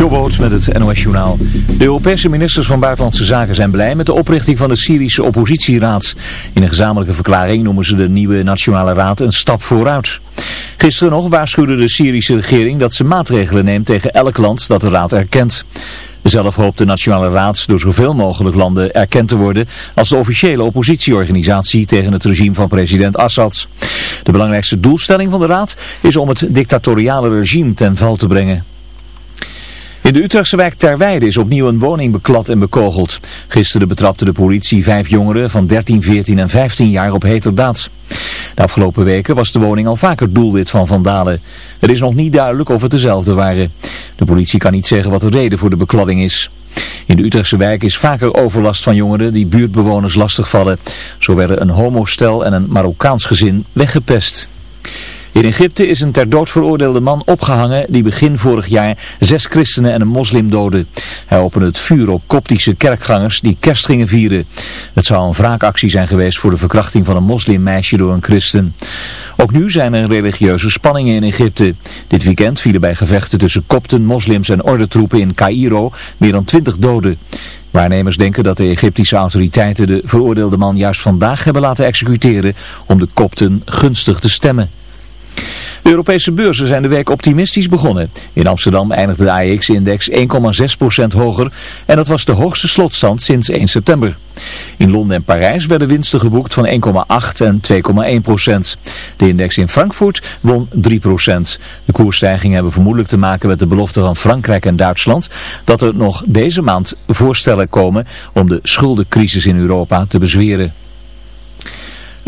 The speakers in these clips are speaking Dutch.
Jobboot met het NOS Journaal. De Europese ministers van Buitenlandse Zaken zijn blij met de oprichting van de Syrische oppositieraad. In een gezamenlijke verklaring noemen ze de nieuwe Nationale Raad een stap vooruit. Gisteren nog waarschuwde de Syrische regering dat ze maatregelen neemt tegen elk land dat de raad erkent. Zelf hoopt de Nationale Raad door zoveel mogelijk landen erkend te worden als de officiële oppositieorganisatie tegen het regime van president Assad. De belangrijkste doelstelling van de Raad is om het dictatoriale regime ten val te brengen. In de Utrechtse wijk Terweide is opnieuw een woning beklad en bekogeld. Gisteren betrapte de politie vijf jongeren van 13, 14 en 15 jaar op heterdaad. De afgelopen weken was de woning al vaker doelwit van vandalen. Het is nog niet duidelijk of het dezelfde waren. De politie kan niet zeggen wat de reden voor de bekladding is. In de Utrechtse wijk is vaker overlast van jongeren die buurtbewoners lastigvallen. Zo werden een homostel en een Marokkaans gezin weggepest. In Egypte is een ter dood veroordeelde man opgehangen die begin vorig jaar zes christenen en een moslim doodde. Hij opende het vuur op koptische kerkgangers die kerst gingen vieren. Het zou een wraakactie zijn geweest voor de verkrachting van een moslimmeisje door een christen. Ook nu zijn er religieuze spanningen in Egypte. Dit weekend vielen bij gevechten tussen kopten, moslims en ordentroepen in Cairo meer dan twintig doden. Waarnemers denken dat de Egyptische autoriteiten de veroordeelde man juist vandaag hebben laten executeren om de kopten gunstig te stemmen. De Europese beurzen zijn de week optimistisch begonnen. In Amsterdam eindigde de AEX-index 1,6% hoger en dat was de hoogste slotstand sinds 1 september. In Londen en Parijs werden winsten geboekt van 1,8 en 2,1%. De index in Frankfurt won 3%. De koersstijgingen hebben vermoedelijk te maken met de belofte van Frankrijk en Duitsland dat er nog deze maand voorstellen komen om de schuldencrisis in Europa te bezweren.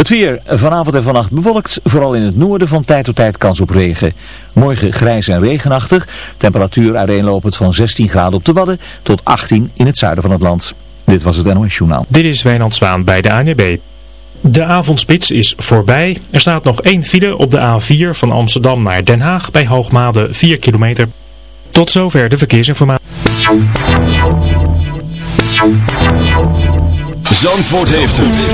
Het weer vanavond en vannacht bewolkt, vooral in het noorden van tijd tot tijd kans op regen. Morgen grijs en regenachtig, temperatuur uiteenlopend van 16 graden op de Wadden tot 18 in het zuiden van het land. Dit was het NOS Journaal. Dit is Wijnand Zwaan bij de ANB. De avondspits is voorbij. Er staat nog één file op de A4 van Amsterdam naar Den Haag bij Hoogmade 4 kilometer. Tot zover de verkeersinformatie. Zandvoort heeft het.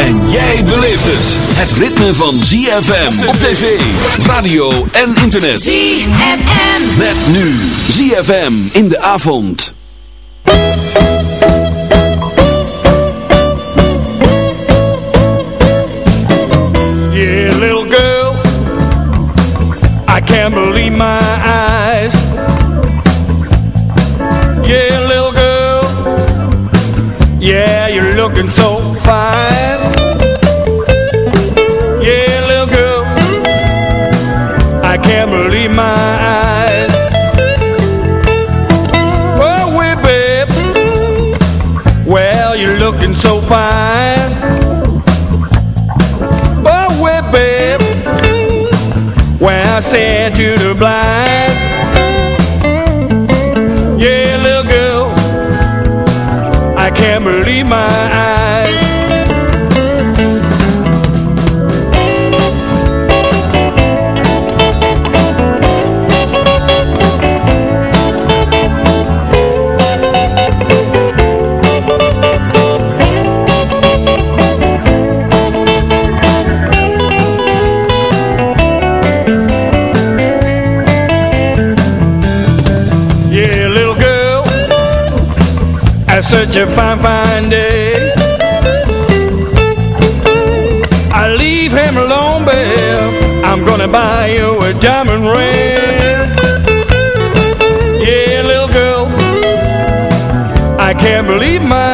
En jij beleeft het. Het ritme van ZFM op tv, radio en internet. ZFM. Met nu ZFM in de avond. Yeah, little girl, I can't believe my eyes. Such a fine, fine day. I leave him alone, babe. I'm gonna buy you a diamond ring. Yeah, little girl, I can't believe my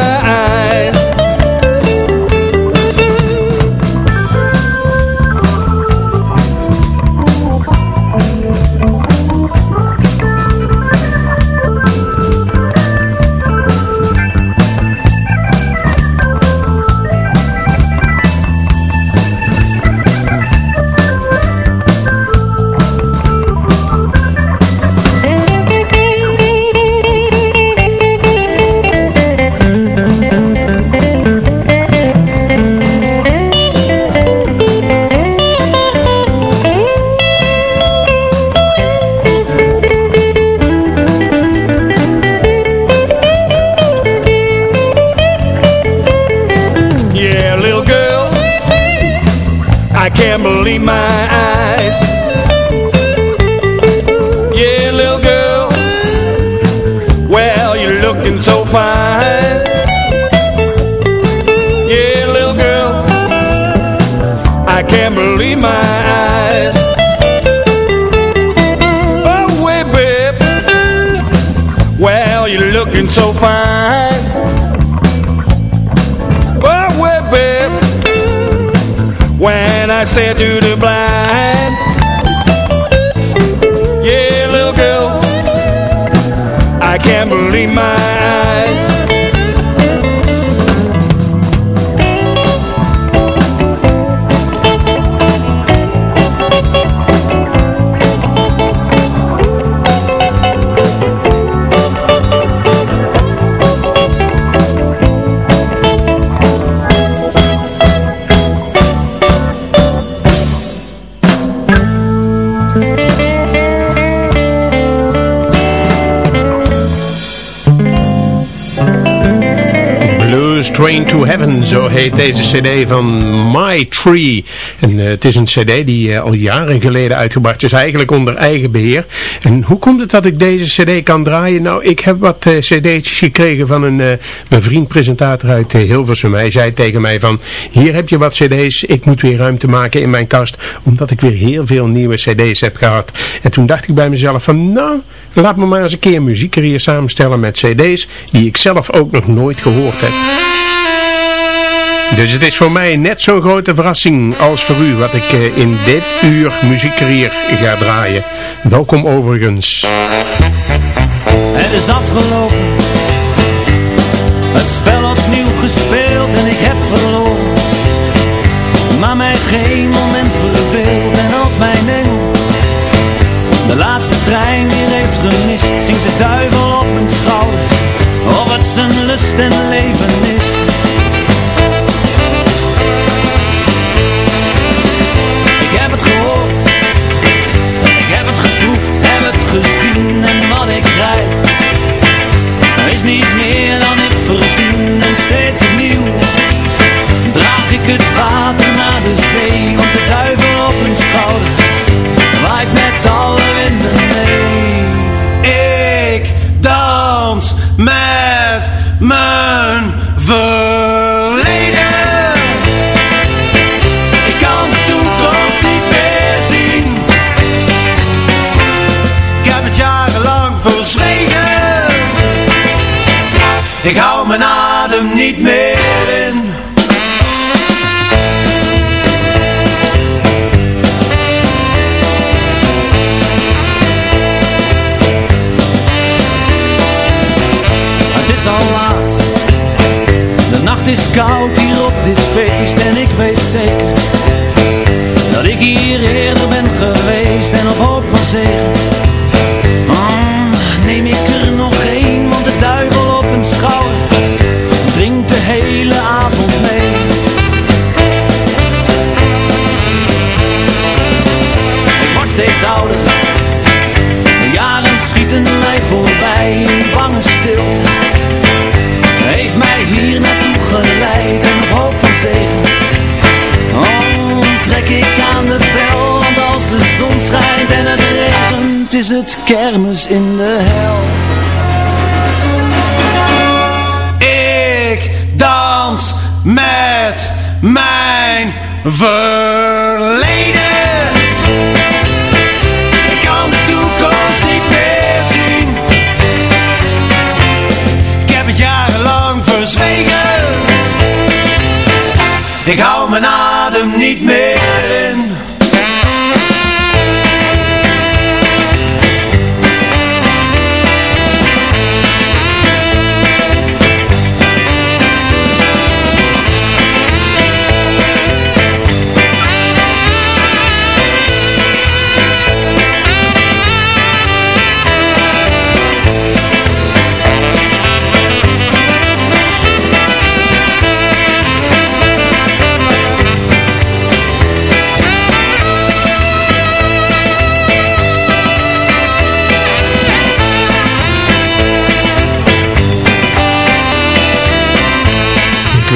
Train to Heaven, zo heet deze cd van My Tree. En uh, het is een cd die uh, al jaren geleden uitgebracht is, eigenlijk onder eigen beheer. En hoe komt het dat ik deze cd kan draaien? Nou, ik heb wat uh, cd'tjes gekregen van een bevriend presentator uit Hilversum. Hij zei tegen mij van, hier heb je wat cd's, ik moet weer ruimte maken in mijn kast, omdat ik weer heel veel nieuwe cd's heb gehad. En toen dacht ik bij mezelf van, nou, laat me maar eens een keer muziek hier samenstellen met cd's die ik zelf ook nog nooit gehoord heb. Dus het is voor mij net zo'n grote verrassing als voor u wat ik eh, in dit uur muziekcarrière ga draaien. Welkom overigens. Het is afgelopen. Het spel opnieuw gespeeld en ik heb verloren. Maar mij geen moment verveeld en als mijn engel de laatste trein weer heeft gemist, zingt de duivel op mijn schouder. Of het zijn lust en leven is. Mijn in de hel met mijn verleden.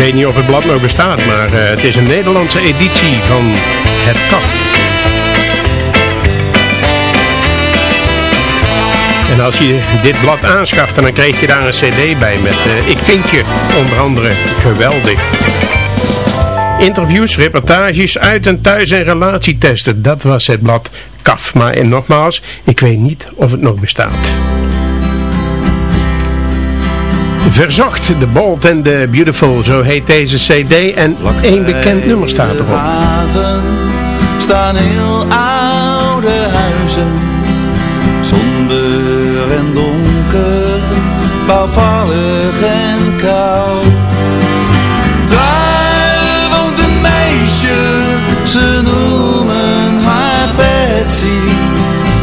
Weet niet of het blad nog bestaat, maar uh, het is een Nederlandse editie van Het Kaf. En als je dit blad aanschaft, dan krijg je daar een cd bij met uh, Ik vind je onder andere geweldig. Interviews, reportages, uit en thuis en relatietesten. Dat was het blad KAF. Maar en nogmaals, ik weet niet of het nog bestaat. Verzocht, The Bold and the Beautiful, zo heet deze cd. En één bekend nummer staat erop. haven staan heel oude huizen. Somber en donker, bouwvallig en koud. Daar woont een meisje, ze noemen haar Betsy.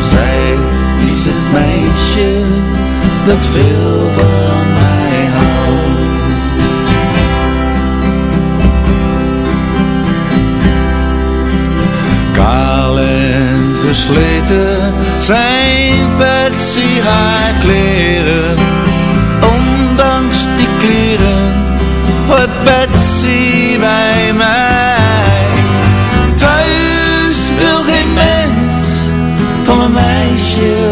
Zij is het meisje dat veel van versleten zijn Betsy haar kleren. Ondanks die kleren hoort Betsy bij mij. Thuis wil geen mens van mijn meisje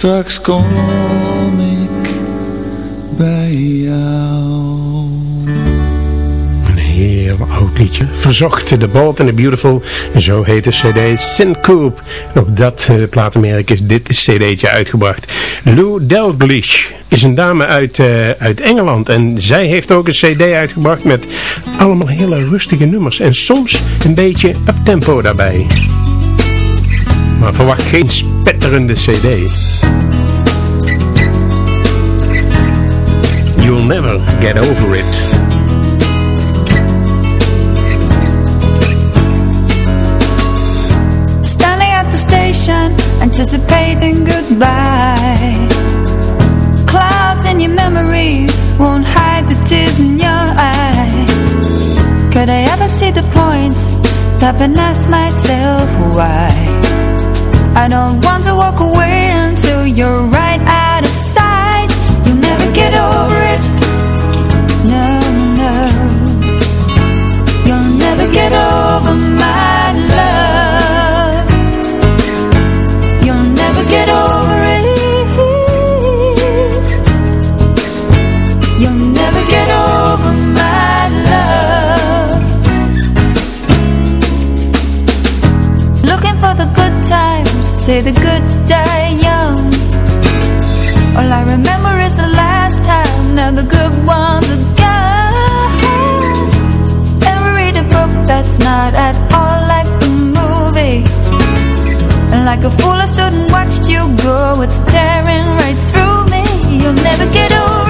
straks kom ik bij jou. Een heel oud liedje. Verzocht, The Bold and the Beautiful. Zo heet de cd Syncoop. En op dat eh, platenmerk is dit cd'tje uitgebracht. Lou Dalglish is een dame uit, eh, uit Engeland. En zij heeft ook een cd uitgebracht met allemaal hele rustige nummers. En soms een beetje uptempo daarbij. Maar verwacht geen spetterende cd. You'll never get over it. Standing at the station, anticipating goodbye. Clouds in your memory won't hide the tears in your eyes. Could I ever see the point? Stop and ask myself why. I don't want to walk away until you're right out of sight. You'll never get over it. No, no. You'll never get over my love. say the good die young. All I remember is the last time. Now the good ones are gone. And read a book that's not at all like the movie. And like a fool I stood and watched you go. It's tearing right through me. You'll never get over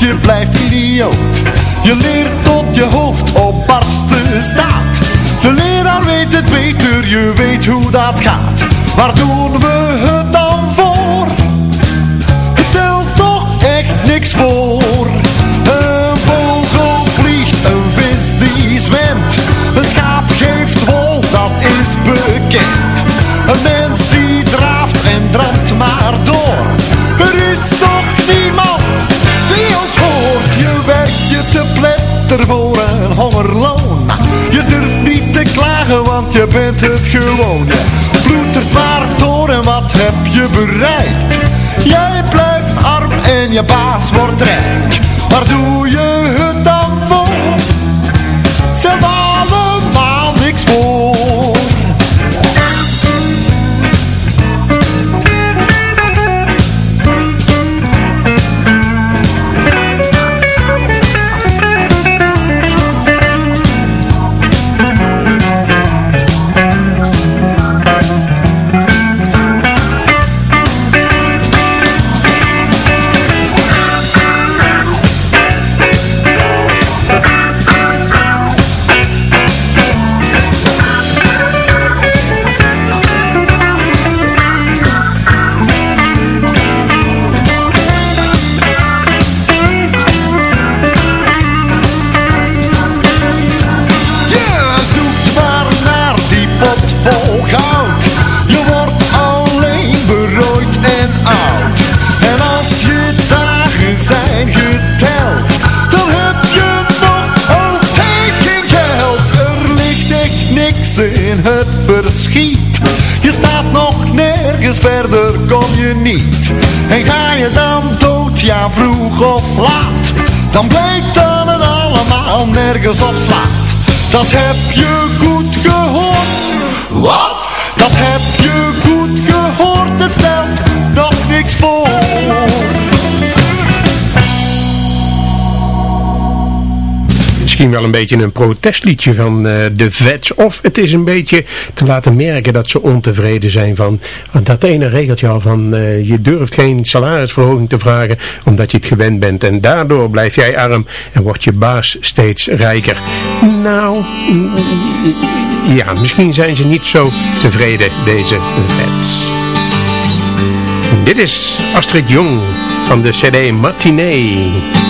je blijft idioot. Je leert tot je hoofd op barsten staat. De leraar weet het beter, je weet hoe dat gaat. Waar doen we het dan voor? Het stelt toch echt niks voor. Een vogel vliegt, een vis die zwemt. Een schaap geeft wol, dat is bekend. Een mens die draaft en dramt maar door. je bent het gewone. er maar door en wat heb je bereikt? Jij blijft arm en je baas wordt rijk. Waar doe je vroeg of laat. Dan blijkt dat het allemaal nergens op slaat. Dat heb je goed gehoord. Wat? Dat heb je goed gehoord, het stelt nog niks voor. Misschien wel een beetje een protestliedje van uh, de vets. Of het is een beetje te laten merken dat ze ontevreden zijn van dat ene regeltje al van uh, je durft geen salarisverhoging te vragen omdat je het gewend bent. En daardoor blijf jij arm en wordt je baas steeds rijker. Nou, ja, misschien zijn ze niet zo tevreden, deze vets. Dit is Astrid Jong van de cd Matinee.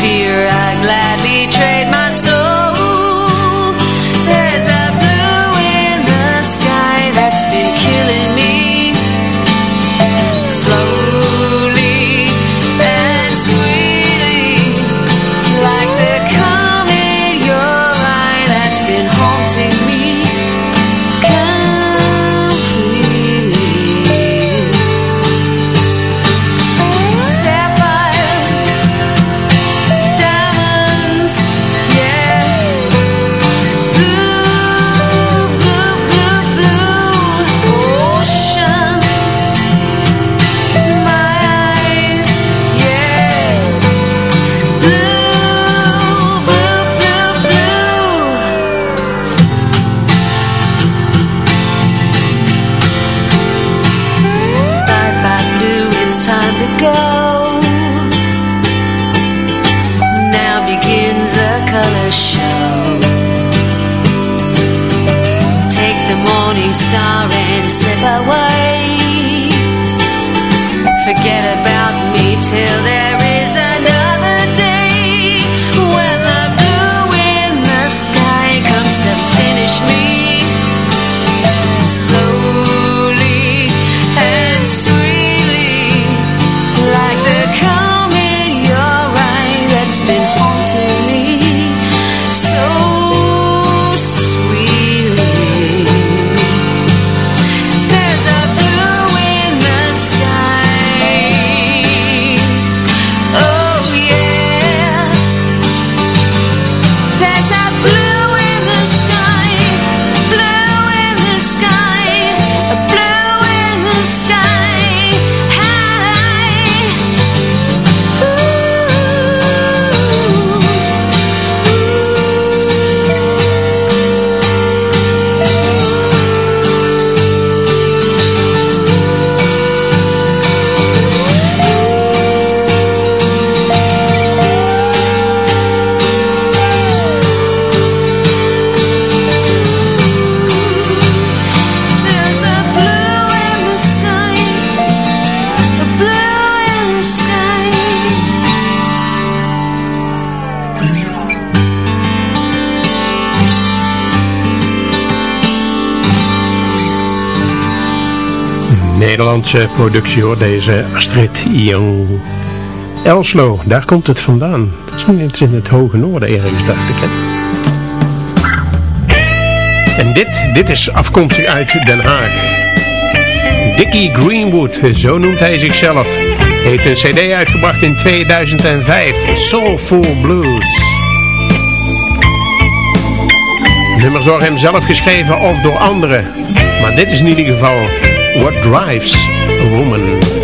fear I gladly trade my Duitse productie hoor, deze Astrid Jong. Elslo, daar komt het vandaan. Dat is in het hoge noorden ergens, dacht ik. En dit, dit is afkomstig uit Den Haag. Dickie Greenwood, zo noemt hij zichzelf, heeft een cd uitgebracht in 2005, Soulful Blues. Nummers door hem zelf geschreven of door anderen. Maar dit is in ieder geval What Drives a Woman.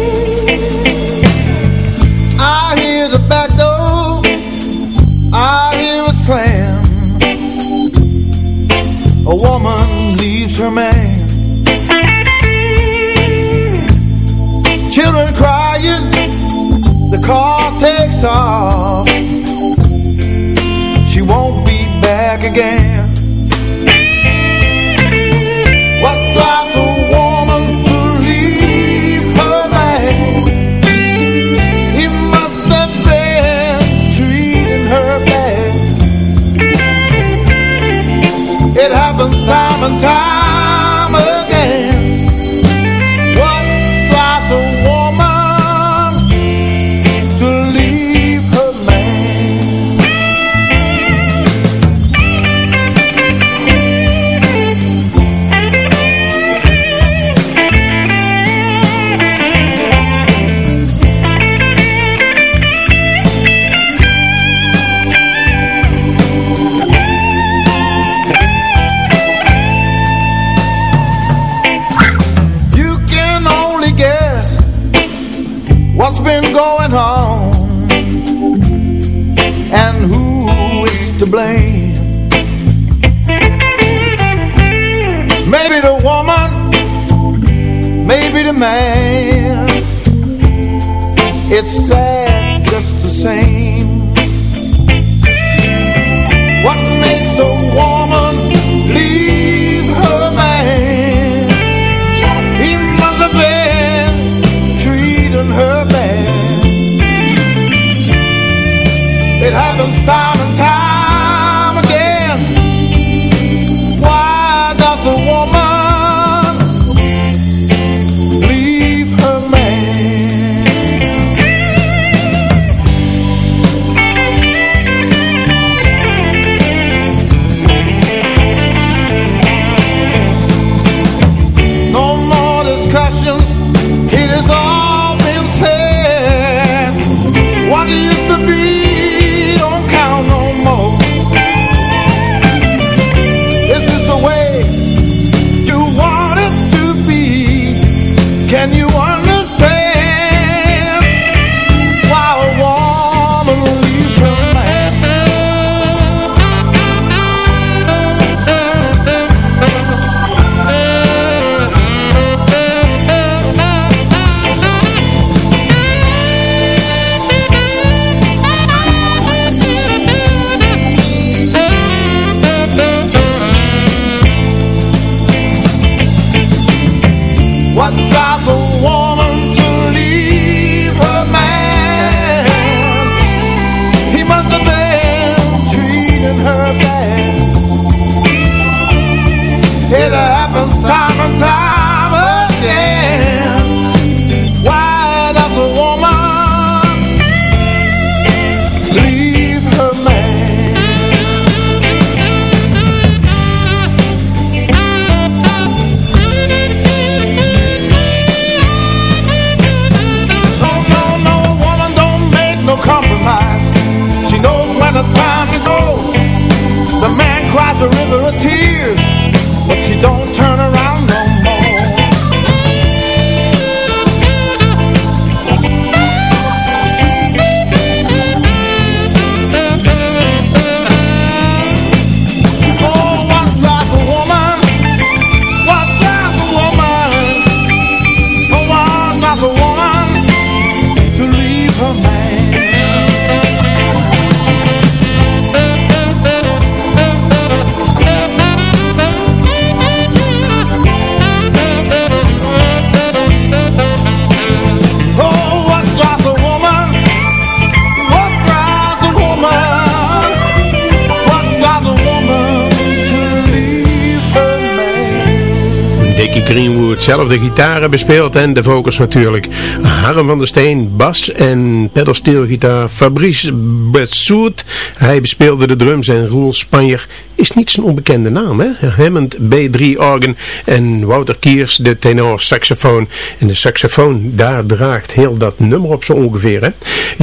zelf de gitaren bespeeld en de vocals natuurlijk. Harm van der Steen, bas en pedalsteelgitaar. Fabrice Bessoet, hij bespeelde de drums en Roel Spanjer is niet zijn onbekende naam. Hè? Hammond B3 organ en Wouter Kiers de tenor saxofoon. En de saxofoon, daar draagt heel dat nummer op zo ongeveer. Hè?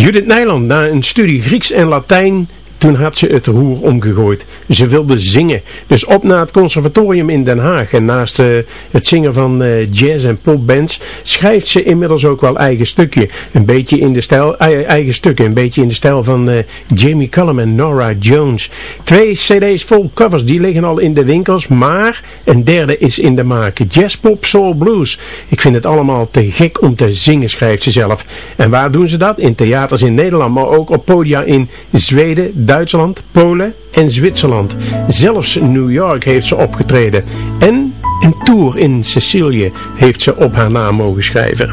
Judith Nijland, na een studie Grieks en Latijn toen had ze het roer omgegooid. Ze wilde zingen. Dus op naar het conservatorium in Den Haag. En naast uh, het zingen van uh, jazz en popbands schrijft ze inmiddels ook wel eigen stukje. Een beetje in de stijl, eigen stukken. Een beetje in de stijl van uh, Jamie Cullum en Nora Jones. Twee cd's vol covers, die liggen al in de winkels. Maar een derde is in de maak. Jazz, pop, soul, blues. Ik vind het allemaal te gek om te zingen, schrijft ze zelf. En waar doen ze dat? In theaters in Nederland, maar ook op podia in Zweden, Duitsland, Polen en Zwitserland. Zelfs New York heeft ze opgetreden. En een tour in Sicilië heeft ze op haar naam mogen schrijven.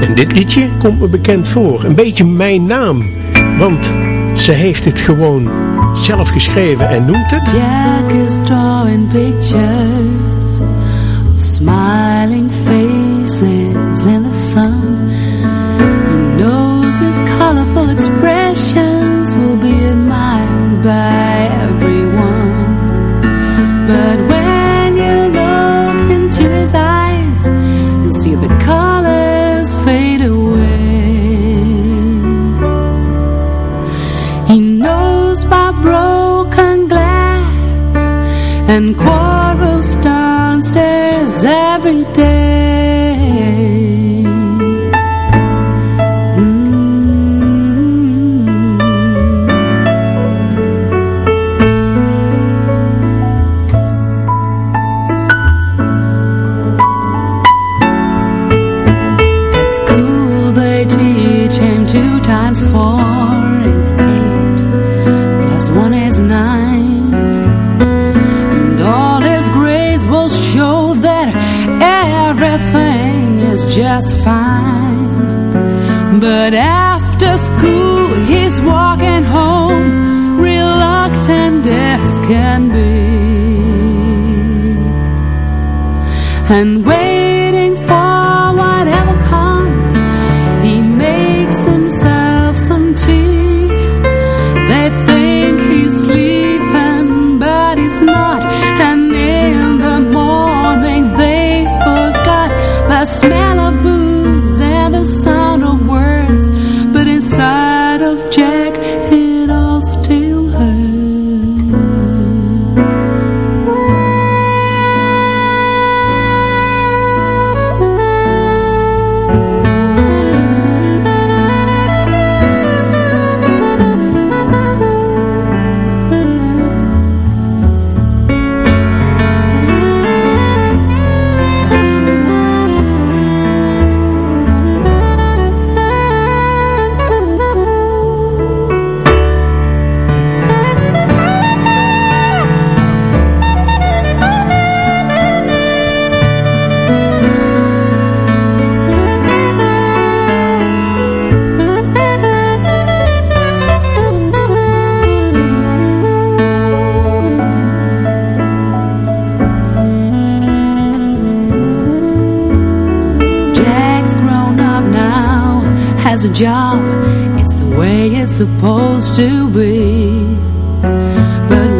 En dit liedje komt me bekend voor. Een beetje mijn naam. Want ze heeft het gewoon zelf geschreven en noemt het... Jack is drawing pictures of smiling faces in the sun. Colorful admired by everyone. But when you look into his eyes, you'll see the colors fade away. He knows by broken glass and But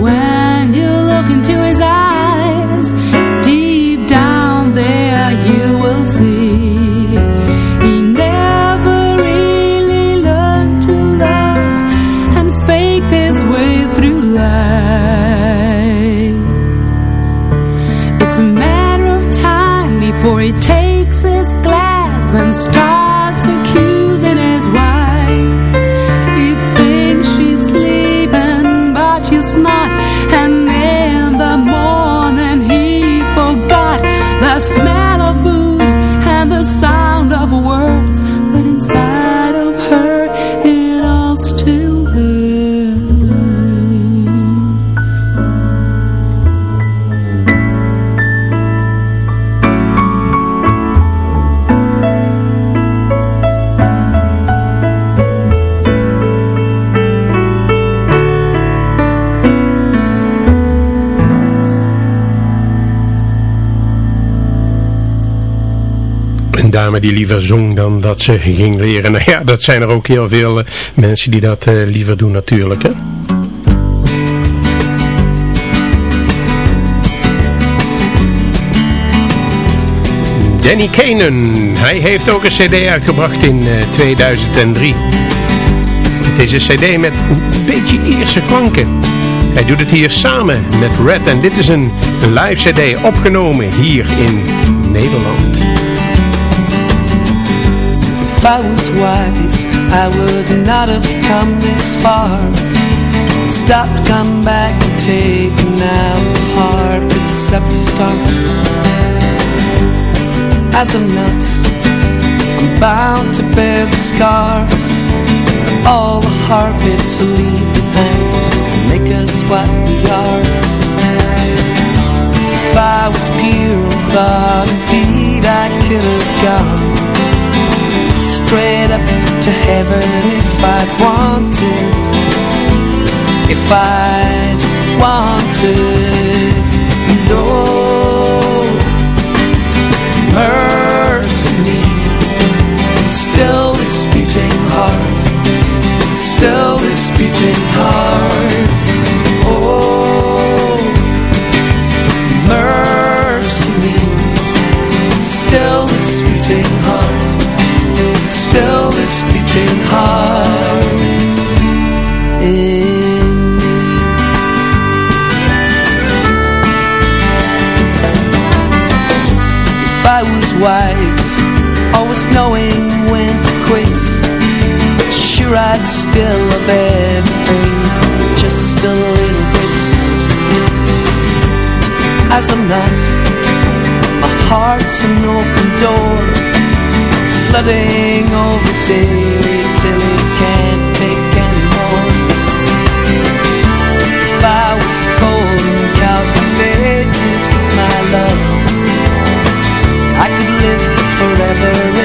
zong dan dat ze ging leren. Nou ja, dat zijn er ook heel veel eh, mensen die dat eh, liever doen natuurlijk. Hè? Danny Kanen, hij heeft ook een cd uitgebracht in eh, 2003. Deze cd met een beetje Ierse klanken. Hij doet het hier samen met Red en dit is een live cd opgenomen hier in Nederland. I was wise, I would not have come this far. Stop, come back and take now heart except the start. As I'm not, I'm bound to bear the scars. All the heartbeats leave behind make us what we are. If I was pure and thought, indeed I could have gone straight up to heaven if I'd wanted. If I'd wanted, no mercy me. Still this beating heart, still this beating heart. Oh, still love everything just a little bit. As I'm not, my heart's an open door, flooding over daily till it can't take anymore. If I was cold and calculated with my love, I could live forever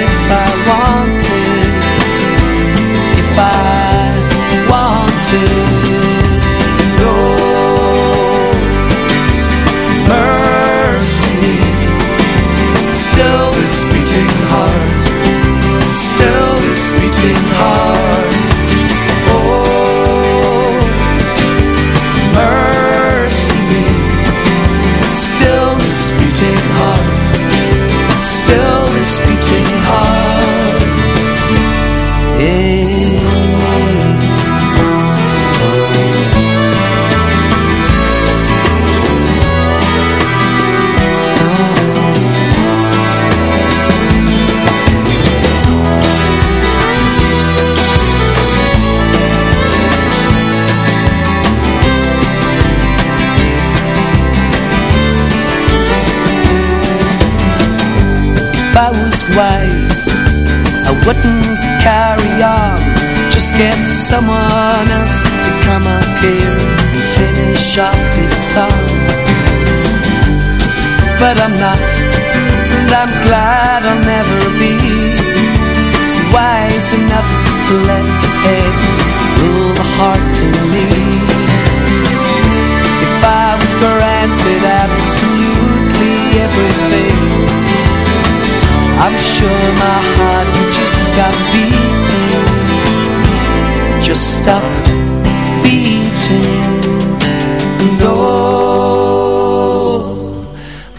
I'm sure my heart would just stop beating. Just stop beating. And oh,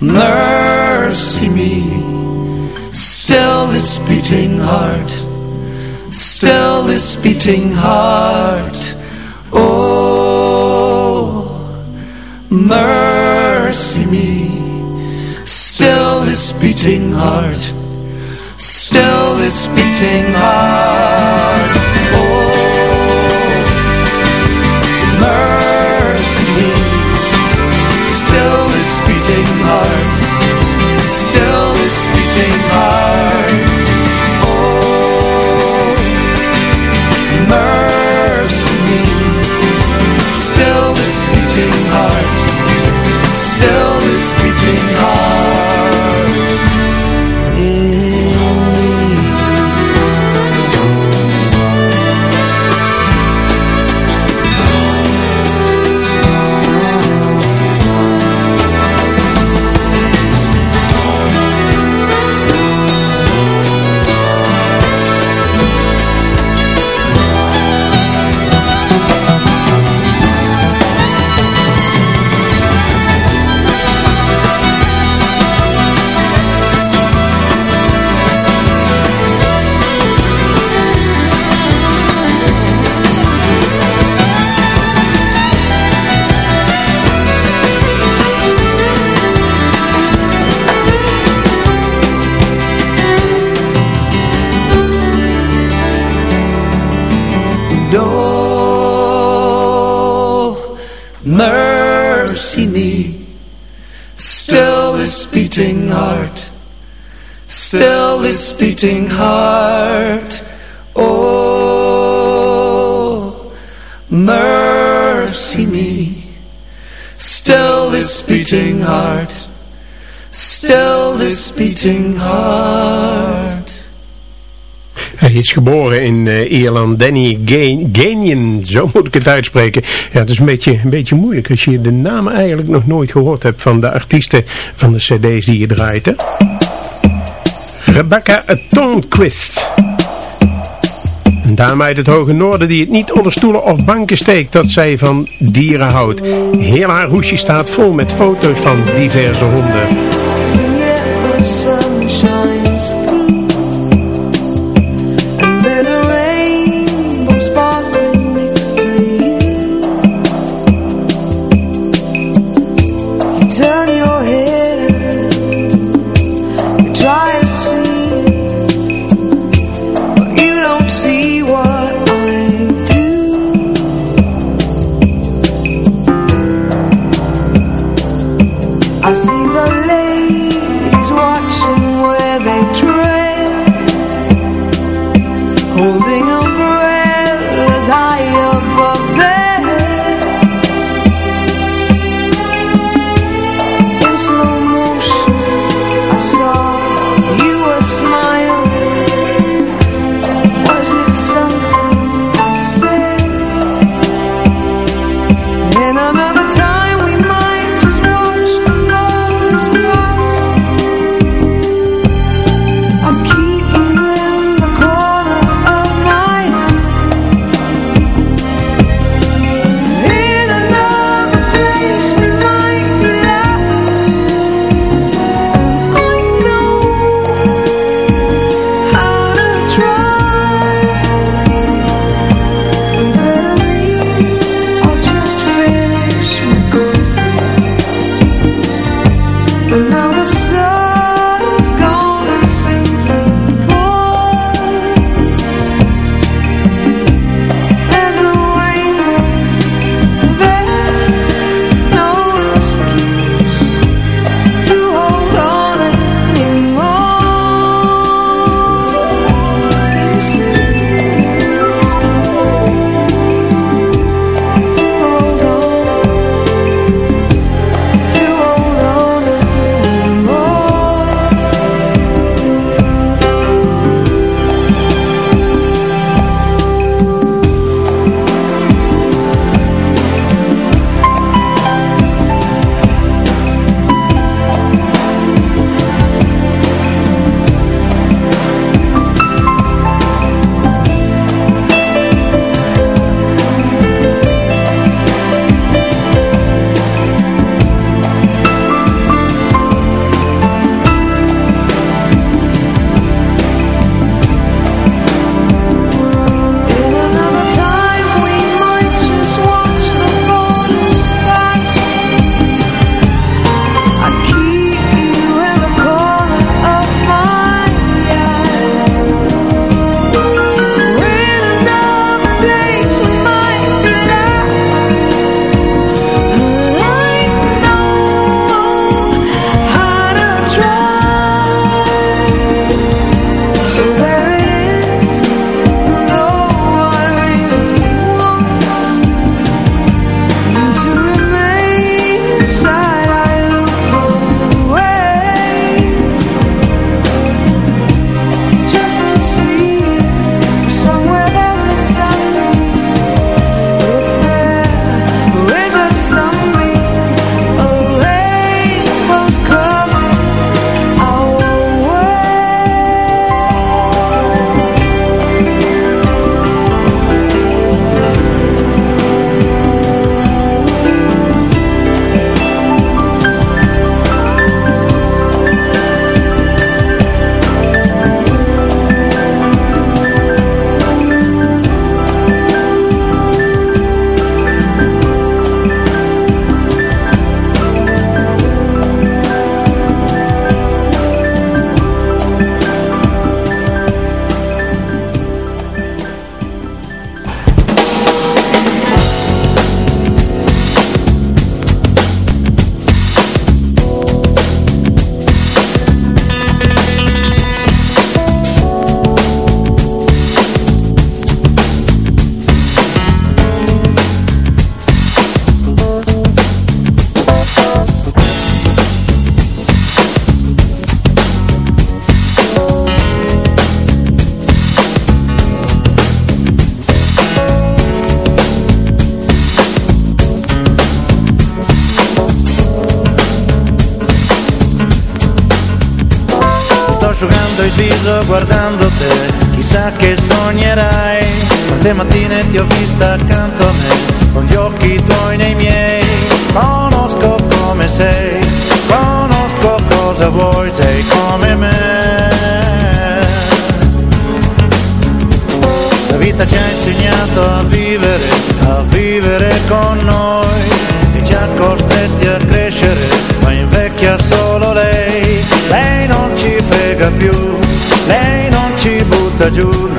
mercy me. Still this beating heart. Still this beating heart. Oh, mercy me. Still this beating heart Still this beating beating heart. Oh, mercy me. Still this beating heart, still this beating heart. Hij is geboren in uh, Ierland, Danny Gagnon, zo moet ik het uitspreken. Ja, het is een beetje, een beetje moeilijk als je de naam eigenlijk nog nooit gehoord hebt van de artiesten van de cd's die je draait. Hè? Rebecca Tonquist. Een dame uit het hoge noorden die het niet onder stoelen of banken steekt dat zij van dieren houdt. Heel haar hoesje staat vol met foto's van diverse honden. Sognerai. Quante mattine ti ho vista accanto a me Con gli occhi tuoi nei miei. Conosco come sei Conosco cosa vuoi Sei come me. La vita ci ha insegnato a vivere A vivere con noi. E ci ha costretti a crescere Ma invecchia solo lei. Lei non ci frega più Lei non ci butta giù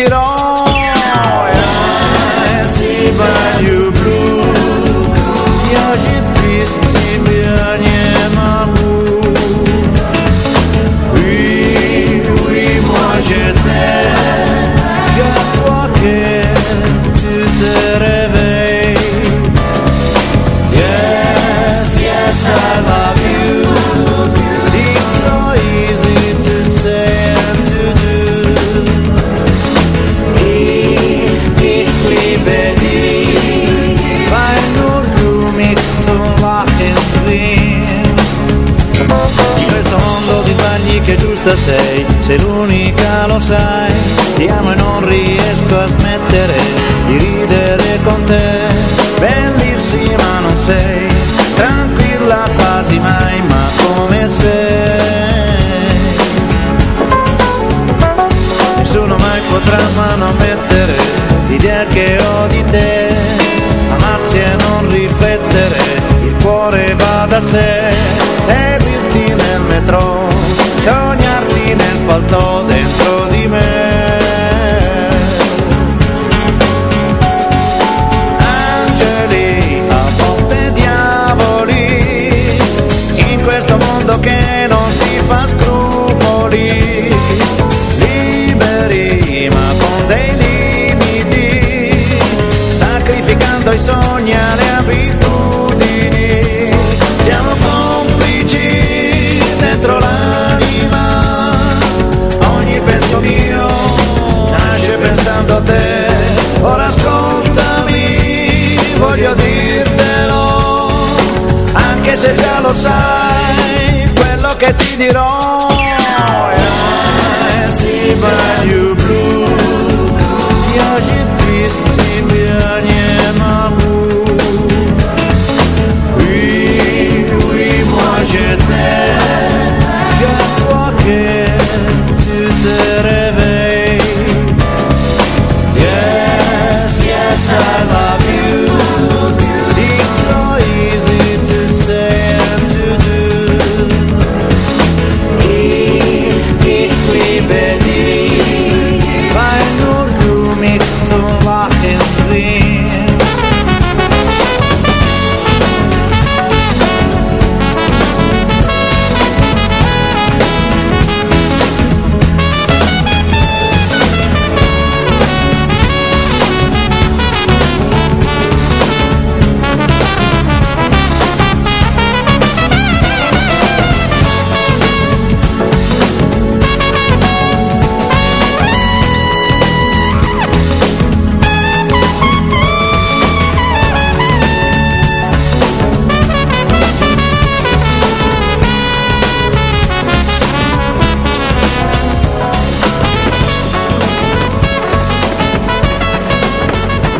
it all. Giusta sei, sei l'unica lo sai, ti amo e non riesco a smettere di ridere con te. Bellissima non sei, tranquilla quasi mai, ma come sei. Nessuno mai potrà manomettere l'idea che ho di te Amarsi e non riflettere, il cuore va da sé metro, in el palto de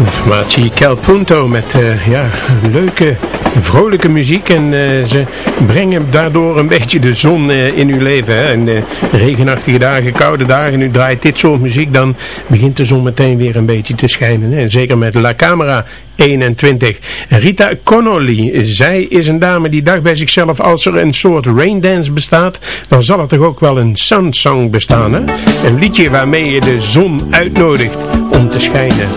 Formatie Cal Punto met eh, ja, leuke vrolijke muziek en ze brengen daardoor een beetje de zon in uw leven. Hè? En regenachtige dagen, koude dagen, nu draait dit soort muziek, dan begint de zon meteen weer een beetje te schijnen. Hè? Zeker met La Camera 21. Rita Connolly, zij is een dame die dacht bij zichzelf, als er een soort raindance bestaat, dan zal er toch ook wel een sunsong bestaan. Hè? Een liedje waarmee je de zon uitnodigt om te schijnen.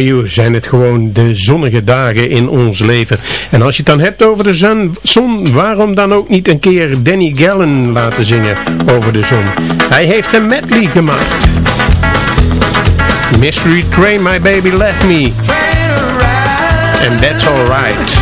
You zijn het gewoon de zonnige dagen in ons leven. En als je het dan hebt over de zon, zon waarom dan ook niet een keer Danny Gallen laten zingen over de zon? Hij heeft een medley gemaakt. Mystery Train My Baby Left Me. And that's alright.